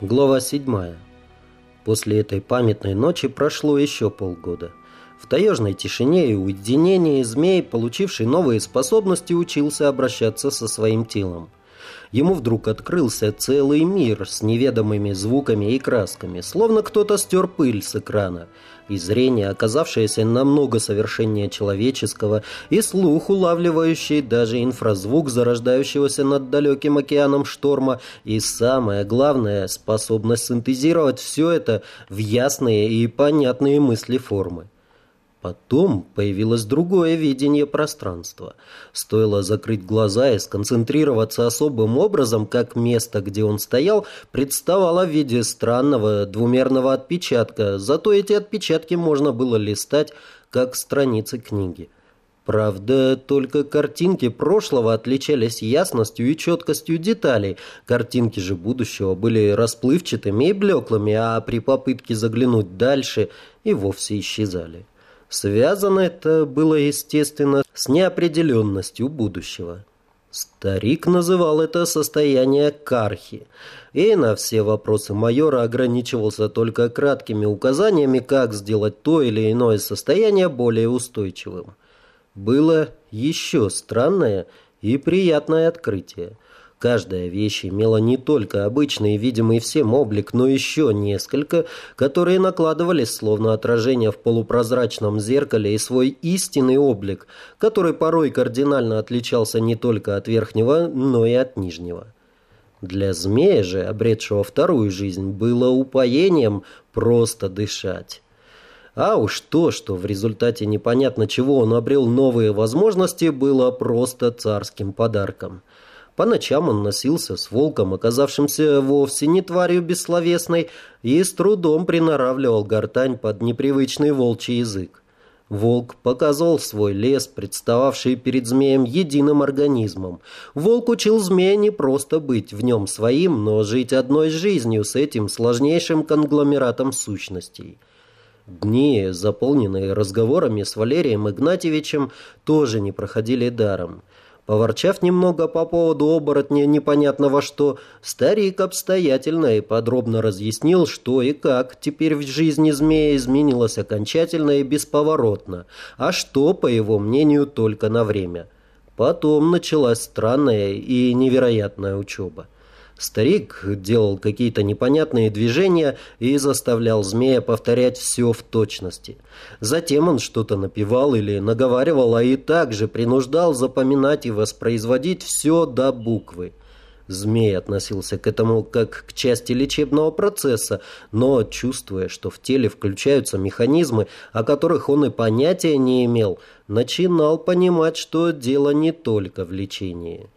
Глава 7. После этой памятной ночи прошло еще полгода. В таежной тишине и уединении змей, получивший новые способности, учился обращаться со своим телом ему вдруг открылся целый мир с неведомыми звуками и красками, словно кто-то стер пыль с экрана, и зрение, оказавшееся намного совершеннее человеческого, и слух, улавливающий даже инфразвук зарождающегося над далеким океаном шторма, и самое главное, способность синтезировать все это в ясные и понятные мысли формы. Потом появилось другое видение пространства. Стоило закрыть глаза и сконцентрироваться особым образом, как место, где он стоял, представало в виде странного двумерного отпечатка, зато эти отпечатки можно было листать, как страницы книги. Правда, только картинки прошлого отличались ясностью и четкостью деталей. Картинки же будущего были расплывчатыми и блеклыми, а при попытке заглянуть дальше и вовсе исчезали. Связано это было, естественно, с неопределенностью будущего. Старик называл это состояние кархи, и на все вопросы майора ограничивался только краткими указаниями, как сделать то или иное состояние более устойчивым. Было еще странное и приятное открытие – Каждая вещь имела не только обычный видимый всем облик, но еще несколько, которые накладывались словно отражение в полупрозрачном зеркале и свой истинный облик, который порой кардинально отличался не только от верхнего, но и от нижнего. Для змея же, обретшего вторую жизнь, было упоением просто дышать. А уж то, что в результате непонятно чего он обрел новые возможности, было просто царским подарком – по ночам он носился с волком, оказавшимся вовсе не тварью бессловесной, и с трудом приноравливал гортань под непривычный волчий язык. Волк показывал свой лес, представавший перед змеем единым организмом. Волк учил змея не просто быть в нем своим, но жить одной жизнью с этим сложнейшим конгломератом сущностей. Дни, заполненные разговорами с Валерием Игнатьевичем, тоже не проходили даром. Поворчав немного по поводу оборотня непонятного что, старик обстоятельно и подробно разъяснил, что и как теперь в жизни змея изменилось окончательно и бесповоротно, а что, по его мнению, только на время. Потом началась странная и невероятная учеба. Старик делал какие-то непонятные движения и заставлял змея повторять все в точности. Затем он что-то напевал или наговаривал, а и также принуждал запоминать и воспроизводить все до буквы. Змей относился к этому как к части лечебного процесса, но, чувствуя, что в теле включаются механизмы, о которых он и понятия не имел, начинал понимать, что дело не только в лечении.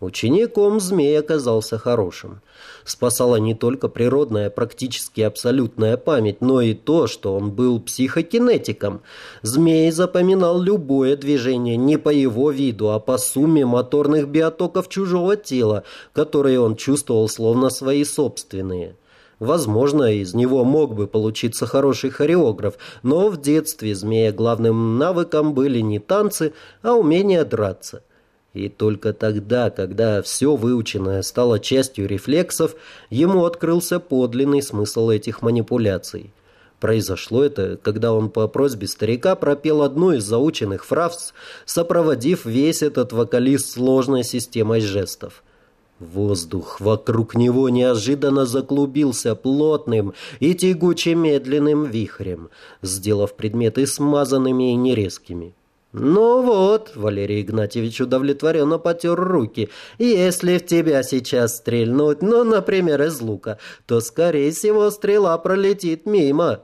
Учеником змей оказался хорошим. Спасала не только природная, практически абсолютная память, но и то, что он был психокинетиком. Змей запоминал любое движение не по его виду, а по сумме моторных биотоков чужого тела, которые он чувствовал словно свои собственные. Возможно, из него мог бы получиться хороший хореограф, но в детстве змея главным навыком были не танцы, а умение драться. И только тогда, когда все выученное стало частью рефлексов, ему открылся подлинный смысл этих манипуляций. Произошло это, когда он по просьбе старика пропел одну из заученных фраз, сопроводив весь этот вокалист сложной системой жестов. Воздух вокруг него неожиданно заклубился плотным и тягуче медленным вихрем, сделав предметы смазанными и нерезкими. «Ну вот», — Валерий Игнатьевич удовлетворенно потер руки, «если в тебя сейчас стрельнуть, ну, например, из лука, то, скорее всего, стрела пролетит мимо».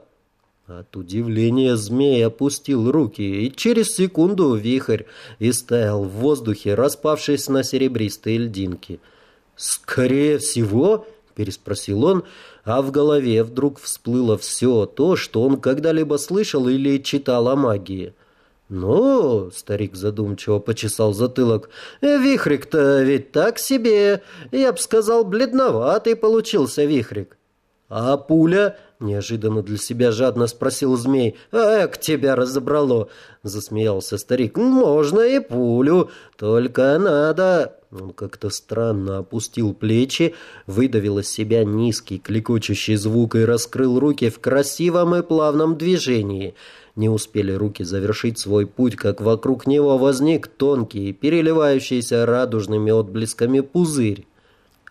От удивления змей опустил руки, и через секунду вихрь истаял в воздухе, распавшись на серебристые льдинки. «Скорее всего?» — переспросил он, а в голове вдруг всплыло все то, что он когда-либо слышал или читал о магии. «Ну, — старик задумчиво почесал затылок, — вихрик-то ведь так себе. Я б сказал, бледноватый получился вихрик». «А пуля?» — неожиданно для себя жадно спросил змей. «Эк, тебя разобрало!» — засмеялся старик. «Можно и пулю, только надо...» Он как-то странно опустил плечи, выдавил из себя низкий кликочущий звук и раскрыл руки в красивом и плавном движении. Не успели руки завершить свой путь, как вокруг него возник тонкий, переливающийся радужными отблесками пузырь.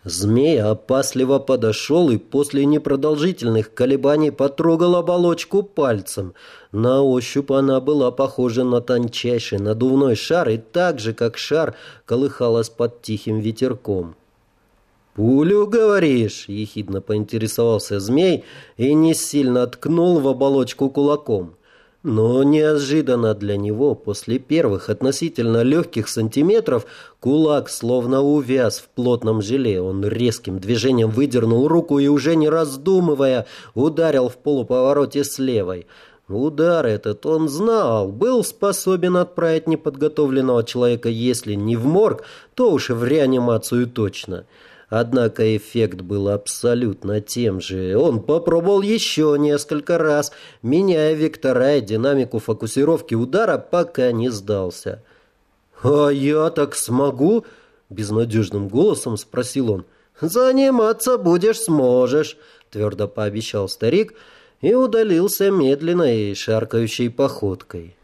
Змей опасливо подошел и после непродолжительных колебаний потрогал оболочку пальцем. На ощупь она была похожа на тончайший надувной шар и так же, как шар, колыхалась под тихим ветерком. «Пулю, говоришь?» — ехидно поинтересовался змей и не сильно ткнул в оболочку кулаком. Но неожиданно для него, после первых относительно легких сантиметров, кулак словно увяз в плотном желе. Он резким движением выдернул руку и, уже не раздумывая, ударил в полуповороте с левой. Удар этот он знал, был способен отправить неподготовленного человека, если не в морг, то уж в реанимацию точно. Однако эффект был абсолютно тем же. Он попробовал еще несколько раз, меняя вектора и динамику фокусировки удара, пока не сдался. «А я так смогу?» — безнадежным голосом спросил он. «Заниматься будешь, сможешь», — твердо пообещал старик и удалился медленной шаркающей походкой.